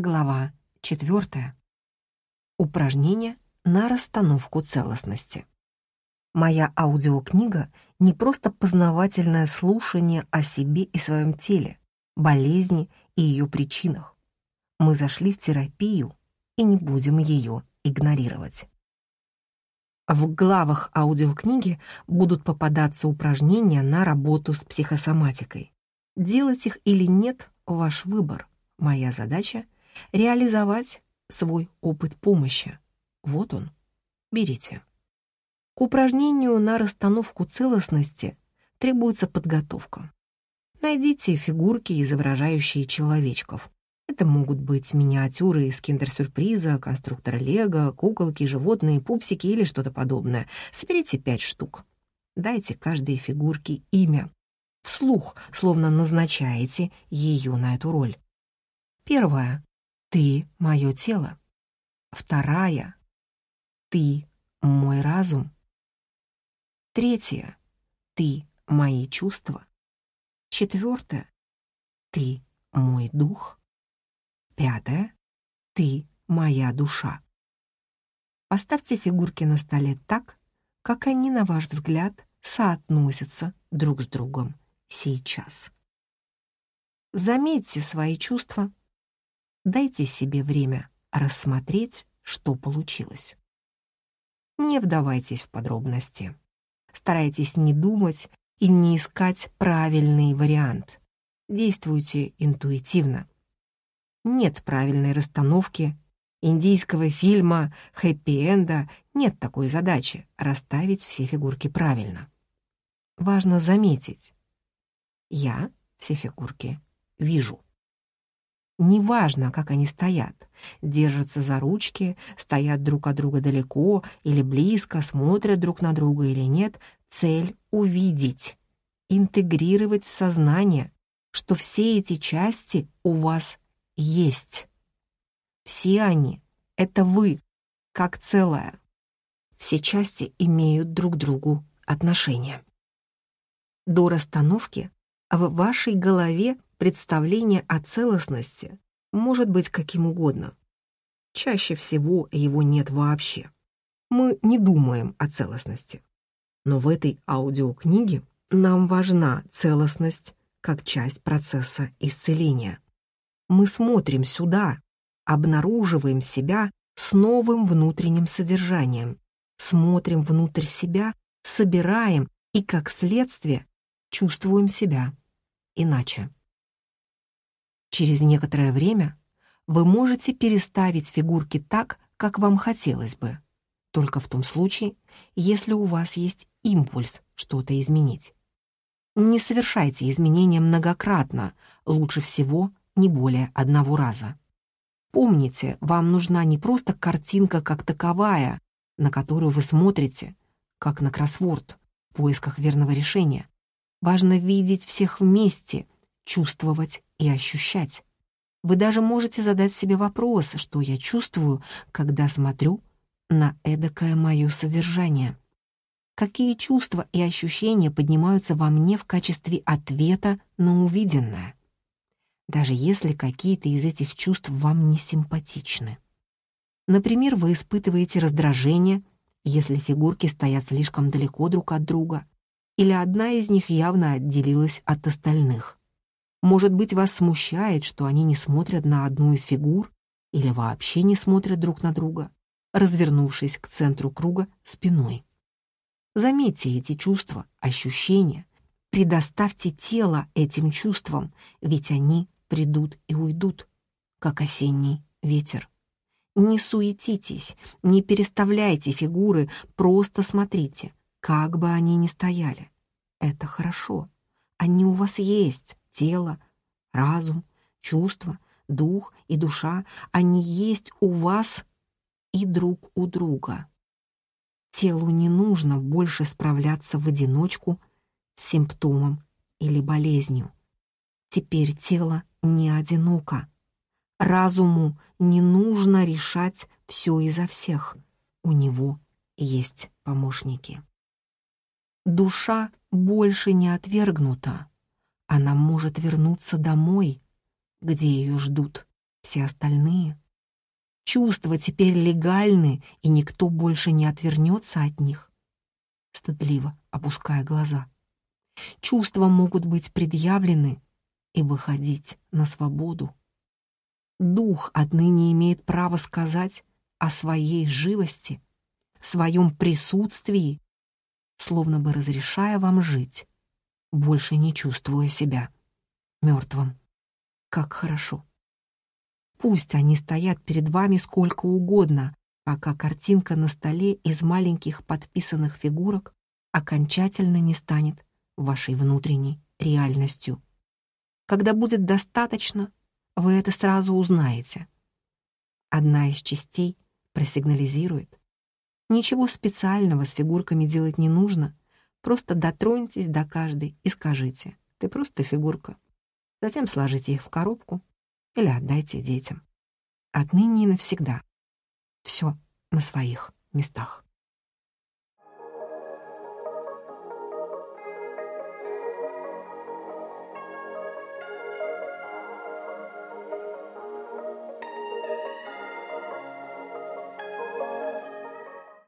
Глава 4. Упражнение на расстановку целостности. Моя аудиокнига — не просто познавательное слушание о себе и своем теле, болезни и ее причинах. Мы зашли в терапию и не будем ее игнорировать. В главах аудиокниги будут попадаться упражнения на работу с психосоматикой. Делать их или нет — ваш выбор. Моя задача — реализовать свой опыт помощи. Вот он. Берите. К упражнению на расстановку целостности требуется подготовка. Найдите фигурки, изображающие человечков. Это могут быть миниатюры из киндер-сюрприза, конструктора Лего, куколки, животные, пупсики или что-то подобное. Соберите пять штук. Дайте каждой фигурке имя. Вслух, словно назначаете ее на эту роль. Первое. Ты — мое тело. Вторая — ты — мой разум. Третья — ты — мои чувства. Четвертое — ты — мой дух. Пятое — ты — моя душа. Поставьте фигурки на столе так, как они, на ваш взгляд, соотносятся друг с другом сейчас. Заметьте свои чувства Дайте себе время рассмотреть, что получилось. Не вдавайтесь в подробности. Старайтесь не думать и не искать правильный вариант. Действуйте интуитивно. Нет правильной расстановки индийского фильма «Хэппи-энда» нет такой задачи — расставить все фигурки правильно. Важно заметить. Я все фигурки вижу. Неважно, как они стоят, держатся за ручки, стоят друг от друга далеко или близко, смотрят друг на друга или нет, цель — увидеть, интегрировать в сознание, что все эти части у вас есть. Все они — это вы, как целое. Все части имеют друг к другу отношения. До расстановки в вашей голове представление о целостности может быть каким угодно. Чаще всего его нет вообще. Мы не думаем о целостности. Но в этой аудиокниге нам важна целостность как часть процесса исцеления. Мы смотрим сюда, обнаруживаем себя с новым внутренним содержанием, смотрим внутрь себя, собираем и, как следствие, чувствуем себя иначе. Через некоторое время вы можете переставить фигурки так, как вам хотелось бы, только в том случае, если у вас есть импульс что-то изменить. Не совершайте изменения многократно, лучше всего не более одного раза. Помните, вам нужна не просто картинка как таковая, на которую вы смотрите, как на кроссворд, в поисках верного решения. Важно видеть всех вместе — чувствовать и ощущать. Вы даже можете задать себе вопрос, что я чувствую, когда смотрю на эдакое мое содержание. Какие чувства и ощущения поднимаются во мне в качестве ответа на увиденное? Даже если какие-то из этих чувств вам не симпатичны. Например, вы испытываете раздражение, если фигурки стоят слишком далеко друг от друга, или одна из них явно отделилась от остальных. Может быть, вас смущает, что они не смотрят на одну из фигур или вообще не смотрят друг на друга, развернувшись к центру круга спиной. Заметьте эти чувства, ощущения, предоставьте тело этим чувствам, ведь они придут и уйдут, как осенний ветер. Не суетитесь, не переставляйте фигуры, просто смотрите, как бы они ни стояли. Это хорошо. Они у вас есть, тело, разум, чувства, дух и душа, они есть у вас и друг у друга. Телу не нужно больше справляться в одиночку с симптомом или болезнью. Теперь тело не одиноко. Разуму не нужно решать все изо всех. У него есть помощники. Душа больше не отвергнута она может вернуться домой, где ее ждут все остальные. Чувства теперь легальны, и никто больше не отвернется от них. Стыдливо опуская глаза. Чувства могут быть предъявлены и выходить на свободу. Дух отныне имеет право сказать о своей живости, своем присутствии, словно бы разрешая вам жить, больше не чувствуя себя мертвым. Как хорошо. Пусть они стоят перед вами сколько угодно, пока картинка на столе из маленьких подписанных фигурок окончательно не станет вашей внутренней реальностью. Когда будет достаточно, вы это сразу узнаете. Одна из частей просигнализирует. Ничего специального с фигурками делать не нужно, просто дотроньтесь до каждой и скажите «ты просто фигурка». Затем сложите их в коробку или отдайте детям. Отныне и навсегда. Все на своих местах.